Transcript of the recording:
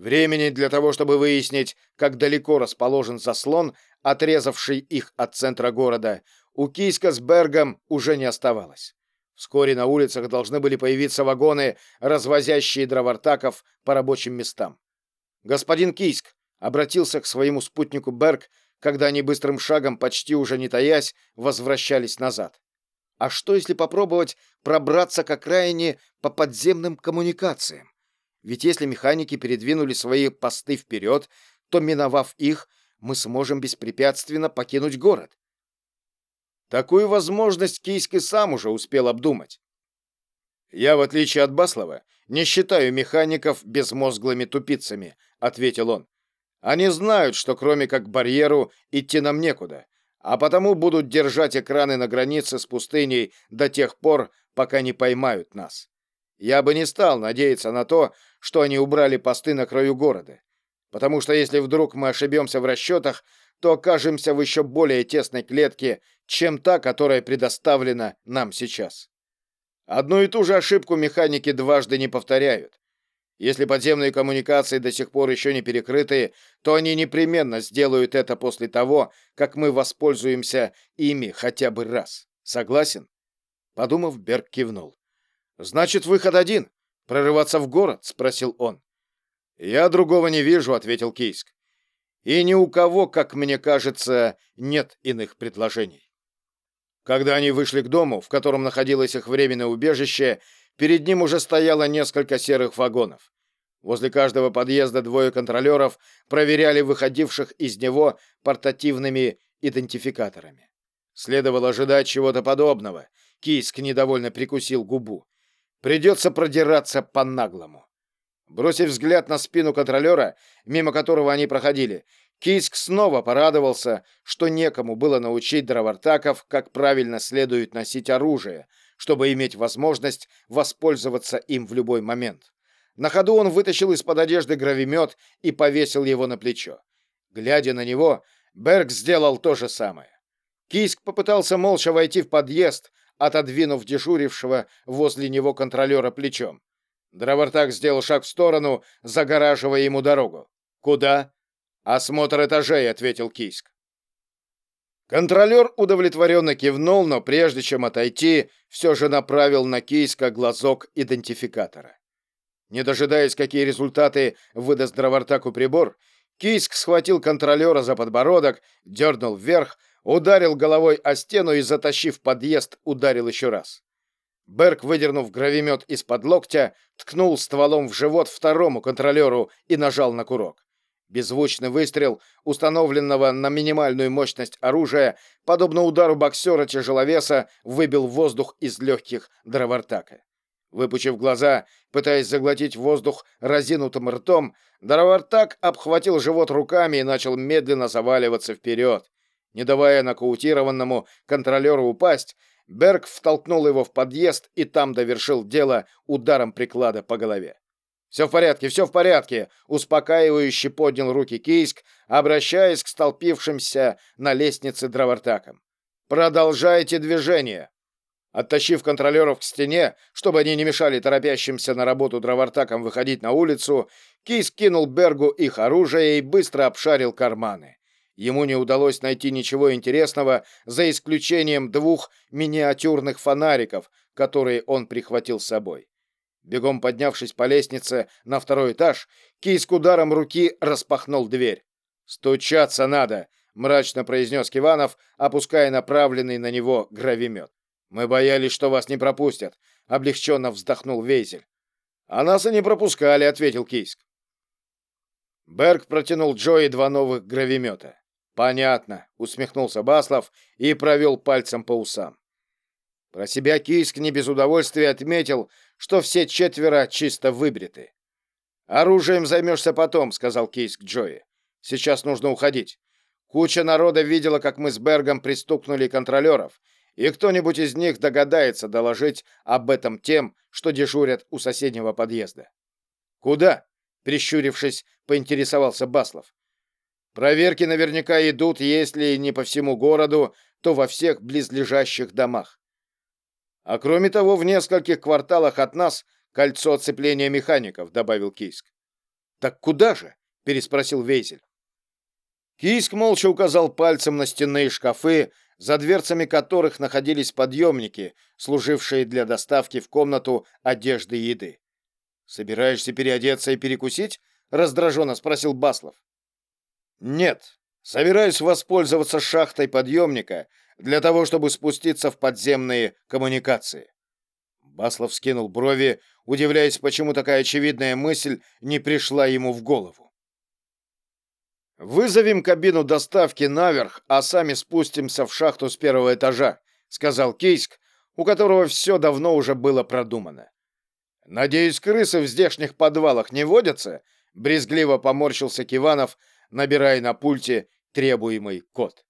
Времени для того, чтобы выяснить, как далеко расположен заслон, отрезавший их от центра города, у Кийска с Бергом уже не оставалось. Вскоре на улицах должны были появиться вагоны, развозящие дровартаков по рабочим местам. Господин Кийск обратился к своему спутнику Берг, когда они быстрым шагом, почти уже не таясь, возвращались назад. А что, если попробовать пробраться к окраине по подземным коммуникациям? Ведь если механики передвинули свои посты вперед, то, миновав их, мы сможем беспрепятственно покинуть город. Такую возможность Кийск и сам уже успел обдумать. «Я, в отличие от Баслова, не считаю механиков безмозглыми тупицами», — ответил он. «Они знают, что кроме как барьеру идти нам некуда, а потому будут держать экраны на границе с пустыней до тех пор, пока не поймают нас. Я бы не стал надеяться на то, что они убрали посты на краю города, потому что если вдруг мы ошибемся в расчетах, то окажемся в еще более тесной клетке, чем та, которая предоставлена нам сейчас. Одну и ту же ошибку механики дважды не повторяют. Если подземные коммуникации до сих пор еще не перекрыты, то они непременно сделают это после того, как мы воспользуемся ими хотя бы раз. Согласен? Подумав, Берг кивнул. Значит, выход один прорываться в город, спросил он. Я другого не вижу, ответил Кейск. И ни у кого, как мне кажется, нет иных предложений. Когда они вышли к дому, в котором находилось их временное убежище, перед ним уже стояло несколько серых вагонов. Возле каждого подъезда двое контролеров проверяли выходивших из него портативными идентификаторами. Следовало ожидать чего-то подобного. Кийск недовольно прикусил губу. Придется продираться по-наглому. Бросив взгляд на спину контролера, мимо которого они проходили, Кийск снова порадовался, что некому было научить дровартаков, как правильно следует носить оружие, чтобы иметь возможность воспользоваться им в любой момент. На ходу он вытащил из-под одежды гравимет и повесил его на плечо. Глядя на него, Берг сделал то же самое. Кийск попытался молча войти в подъезд, отодвинув дежурившего возле него контролера плечом. Дровартак сделал шаг в сторону, загораживая ему дорогу. «Куда?» «Осмотр этажей», — ответил Кийск. Контролер удовлетворенно кивнул, но прежде чем отойти, все же направил на Кийска глазок идентификатора. Не дожидаясь, какие результаты выдаст дровартаку прибор, Кийск схватил контролера за подбородок, дернул вверх, ударил головой о стену и, затащив подъезд, ударил еще раз. Берг, выдернув гравимет из-под локтя, ткнул стволом в живот второму контролеру и нажал на курок. Беззвучный выстрел, установленного на минимальную мощность оружия, подобно удару боксера-тяжеловеса, выбил воздух из легких дровартака. Выпучив глаза, пытаясь заглотить воздух разинутым ртом, дровартак обхватил живот руками и начал медленно заваливаться вперед. Не давая нокаутированному контролеру упасть, Берг втолкнул его в подъезд и там довершил дело ударом приклада по голове. «Все в порядке, все в порядке!» — успокаивающе поднял руки Кийск, обращаясь к столпившимся на лестнице дровартакам. «Продолжайте движение!» Оттащив контролеров к стене, чтобы они не мешали торопящимся на работу дровартакам выходить на улицу, Кийск кинул Бергу их оружие и быстро обшарил карманы. Ему не удалось найти ничего интересного, за исключением двух миниатюрных фонариков, которые он прихватил с собой. Бегом поднявшись по лестнице на второй этаж, Кийск ударом руки распахнул дверь. «Стучаться надо!» — мрачно произнес Киванов, опуская направленный на него гравимет. «Мы боялись, что вас не пропустят», — облегченно вздохнул Вейзель. «А нас и не пропускали», — ответил Кийск. Берг протянул Джои два новых гравимета. Понятно, усмехнулся Баслов и провел пальцем по усам. Про себя Кийск не без удовольствия отметил, что все четверо чисто выбриты. «Оружием займешься потом», — сказал Кийск Джои. «Сейчас нужно уходить. Куча народа видела, как мы с Бергом пристукнули контролеров, и кто-нибудь из них догадается доложить об этом тем, что дежурят у соседнего подъезда». «Куда?» — прищурившись, поинтересовался Баслов. Проверки наверняка идут, если не по всему городу, то во всех близлежащих домах. А кроме того, в нескольких кварталах от нас кольцо оцепления механиков, добавил Кийск. «Так куда же?» — переспросил Вейзель. Кийск молча указал пальцем на стенные шкафы, за дверцами которых находились подъемники, служившие для доставки в комнату одежды и еды. «Собираешься переодеться и перекусить?» — раздраженно спросил Баслов. «Нет, собираюсь воспользоваться шахтой подъемника для того, чтобы спуститься в подземные коммуникации». Баслов скинул брови, удивляясь, почему такая очевидная мысль не пришла ему в голову. «Вызовем кабину доставки наверх, а сами спустимся в шахту с первого этажа», — сказал Кейск, у которого все давно уже было продумано. «Надеюсь, крысы в здешних подвалах не водятся?» — брезгливо поморщился Киванов, набирая на пульте требуемый код.